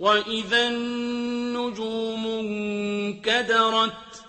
وَإِذَا النُّجُومُ انكَدَرَتْ